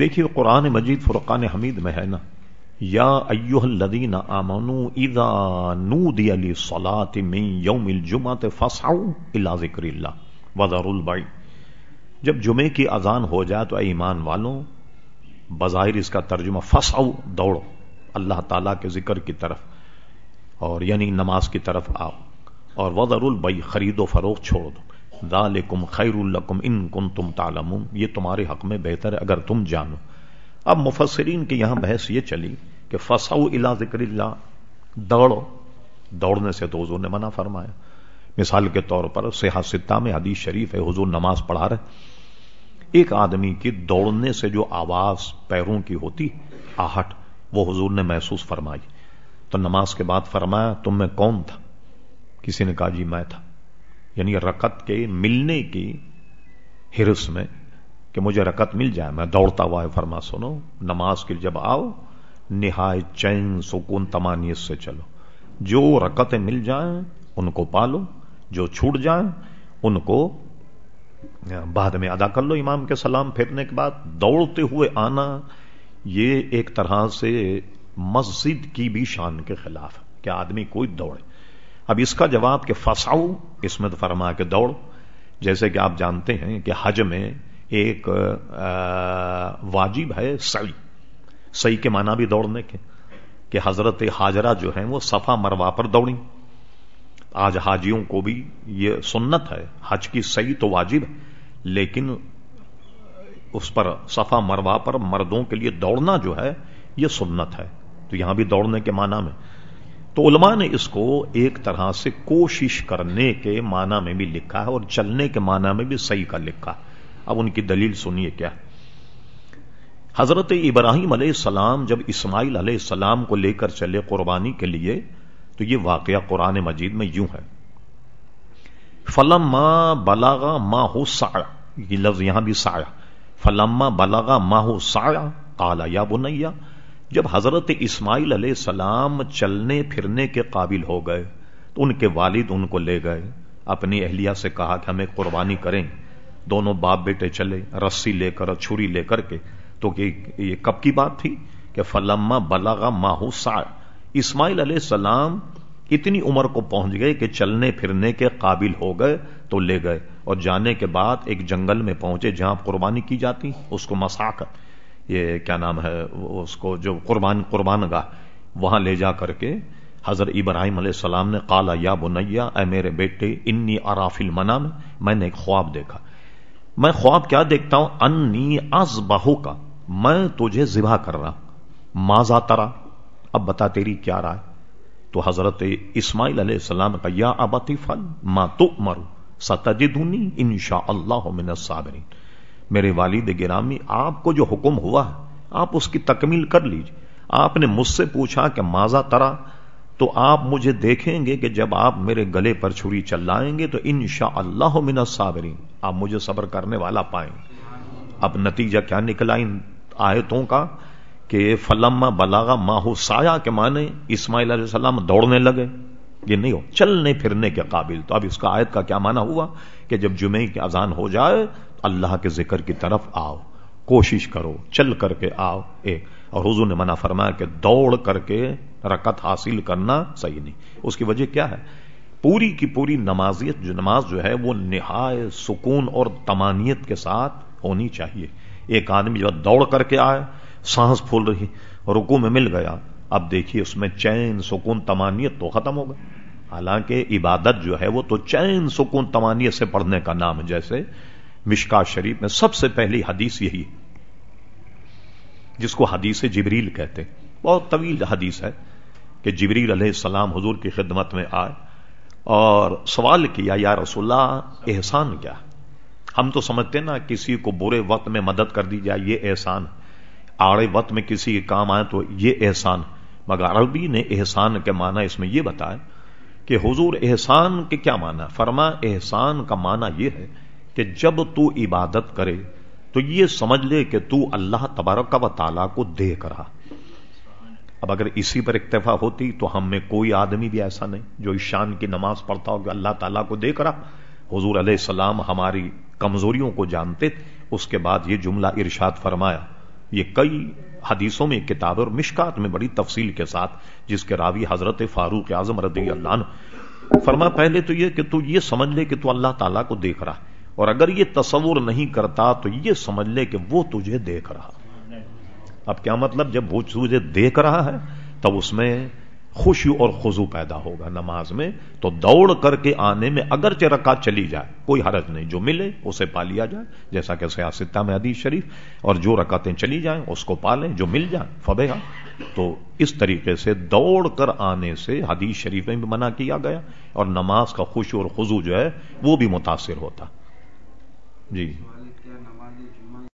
دیکھیے قرآن مجید فرقان حمید میں ہے نا، یا ایوہ الذین آمنوا اذا نودی للصلاة من یوم الجمعة فاسعوا الى ذکر اللہ، وذروا البیع۔ جب جمعے کی اذان ہو جائے تو اے ایمان والوں بظاہر اس کا ترجمہ فسعوا دوڑو، اللہ تعالیٰ کے ذکر کی طرف، اور یعنی نماز کی طرف آؤ، اور وذروا البیع، خرید و فروخت چھوڑ دو۔ ذالکم خیر لکم ان کنتم تعلمون۔ یہ تمہارے حق میں بہتر ہے اگر تم جانو۔ اب مفسرین کی یہاں بحث یہ چلی کہ فسعوا الى ذکر اللہ۔ دوڑو۔ دوڑنے سے تو حضور نے منع فرمایا۔ مثال کے طور پر سیاح ستہ میں حدیث شریف ہے، حضور نماز پڑھا رہے ایک آدمی کی دوڑنے سے جو آواز پیروں کی ہوتی، آہٹ، وہ حضور نے محسوس فرمائی۔ تو نماز کے بعد فرمایا، تم میں کون تھا؟ کسی نے کہا جی میں تھا۔ یعنی رکت کے ملنے کی ہرس میں کہ مجھے رکت مل جائے، میں دوڑتا ہوا ہے، فرما سنو، نماز کے جب آؤ، نہایت چین، سکون، تمانیت سے چلو۔ جو رکتیں مل جائیں، ان کو پالو۔ جو چھوٹ جائیں، ان کو بعد میں ادا کر لو۔ امام کے سلام پھیرنے کے بعد دوڑتے ہوئے آنا، یہ ایک طرح سے مسجد کی بھی شان کے خلاف ہے۔ کہ آدمی کوئی دوڑے۔ اب اس کا جواب کہ فساؤ اس میں فرما کے دوڑ۔ جیسے کہ آپ جانتے ہیں کہ حج میں ایک واجب ہے سعی۔ سعی کے معنی بھی دوڑنے کے۔ کہ حضرت حاجرہ جو ہیں وہ صفا مروا پر دوڑی آج حاجیوں کو بھی یہ سنت ہے۔ حج کی صحیح تو واجب ہے، لیکن اس پر صفا مروا پر مردوں کے لیے دوڑنا جو ہے، یہ سنت ہے۔ تو یہاں بھی دوڑنے کے معنی میں۔ تو علماء نے اس کو ایک طرح سے کوشش کرنے کے معنی میں بھی لکھا ہے اور چلنے کے معنی میں بھی صحیح کا لکھا اب ان کی دلیل سنیے کیا۔ حضرت ابراہیم علیہ السلام جب اسماعیل علیہ السلام کو لے کر چلے قربانی کے لیے، تو یہ واقعہ قرآن مجید میں یوں ہے۔ فلم بلاغا ماں ہو ساڑا یہ لفظ یہاں بھی سایا فلم بلاغا ماں ہو ساڑا کالا یا بنیا جب حضرت اسماعیل علیہ السلام چلنے پھرنے کے قابل ہو گئے، تو ان کے والد ان کو لے گئے، اپنی اہلیہ سے کہا کہ ہمیں قربانی کریں۔ دونوں باپ بیٹے چلے، رسی لے کر، چھری لے کر کے۔ تو یہ کب کی بات تھی؟ کہ فلما بلغا ماہو سا۔ اسماعیل علیہ السلام اتنی عمر کو پہنچ گئے کہ چلنے پھرنے کے قابل ہو گئے تو لے گئے۔ اور جانے کے بعد ایک جنگل میں پہنچے جہاں قربانی کی جاتی، اس کو مساقت یہ کیا نام ہے، اس کو جو قربان قربان گاہ، وہاں لے جا کر کے حضرت ابراہیم علیہ السلام نے کالا یا بنیا اے میرے بیٹے، انی ارافل منا میں میں نے ایک خواب دیکھا۔ میں خواب کیا دیکھتا ہوں؟ انی از بہو کا میں تجھے ذبح کر رہا ماضا ترا؟ اب بتا تیری کیا رائے۔ تو حضرت اسماعیل علیہ السلام کا یا ابتی فل ماں تو مرو ستجدنی ان شاء اللہ من الصابرین۔ میرے والد گرامی، آپ کو جو حکم ہوا ہے، آپ اس کی تکمیل کر لیجیے آپ نے مجھ سے پوچھا کہ ماضا ترا؟ تو آپ مجھے دیکھیں گے کہ جب آپ میرے گلے پر چھری چلائیں گے تو ان شاء اللہ من صابرین آپ مجھے صبر کرنے والا پائیں۔ اب نتیجہ کیا نکلا ان آیتوں کا؟ کہ فلم بلاغا ماہو سایہ کے معنی اسماعیل علیہ السلام دوڑنے لگے۔ یہ نہیں ہو۔ چلنے پھرنے کے قابل۔ تو اب اس کا آیت کا کیا معنی ہوا؟ کہ جب جمعے کی اذان ہو جائے اللہ کے ذکر کی طرف آؤ۔ کوشش کرو، چل کر کے آؤ۔ ایک۔ اور حضور نے منع فرمایا کہ دوڑ کر کے رکت حاصل کرنا صحیح نہیں۔ اس کی وجہ کیا ہے؟ پوری کی پوری نمازیت جو نماز جو ہے، وہ نہایت سکون اور تمانیت کے ساتھ ہونی چاہیے۔ ایک آدمی جو دوڑ کر کے آئے، سانس پھول رہی رکو میں مل گیا۔ اب دیکھیے اس میں چین، سکون، تمانیت تو ختم ہو گئی حالانکہ عبادت جو ہے وہ تو چین، سکون، تمانیت سے پڑھنے کا نام ہے۔ جیسے مشکا شریف میں سب سے پہلی حدیث یہی جس کو حدیث جبریل کہتے بہت طویل حدیث ہے کہ جبریل علیہ السلام حضور کی خدمت میں آئے اور سوال کیا، یا رسول اللہ، احسان کیا ہم تو سمجھتے نا، کسی کو برے وقت میں مدد کر دی جائے، یہ احسان آڑے وقت میں کسی کے کام آئے تو یہ احسان مگر عربی نے احسان کے معنی اس میں یہ بتایا کہ حضور احسان کے کیا معنی فرما، احسان کا معنی یہ ہے کہ جب تو عبادت کرے تو یہ سمجھ لے کہ تو اللہ تبارک و تعالیٰ کو دیکھ رہا۔ اب اگر اسی پر اکتفا ہوتی تو ہم میں کوئی آدمی بھی ایسا نہیں جو اس شان کی نماز پڑھتا ہو کہ اللہ تعالیٰ کو دیکھ رہا۔ حضور علیہ السلام ہماری کمزوریوں کو جانتے، اس کے بعد یہ جملہ ارشاد فرمایا، یہ کئی حدیثوں میں کتاب اور مشکات میں بڑی تفصیل کے ساتھ جس کے راوی حضرت فاروق اعظم رضی اللہ عنہ فرما، پہلے تو یہ کہ تو یہ سمجھ لے کہ تو اللہ تعالیٰ کو دیکھ رہا اور اگر یہ تصور نہیں کرتا تو یہ سمجھ لے کہ وہ تجھے دیکھ رہا۔ اب کیا مطلب؟ جب وہ تجھے دیکھ رہا ہے تب اس میں خوشی اور خزو پیدا ہوگا نماز میں، تو دوڑ کر کے آنے میں اگرچہ رکعت چلی جائے، کوئی حرج نہیں، جو ملے اسے پا لیا جائے، جیسا کہ سیاستہ میں حدیث شریف، اور جو رکعتیں چلی جائیں اس کو پالیں جو مل جائیں فبے تو اس طریقے سے دوڑ کر آنے سے حدیث شریف میں بھی منع کیا گیا، اور نماز کا خوشی اور خزو جو ہے، وہ بھی متاثر ہوتا۔ جی۔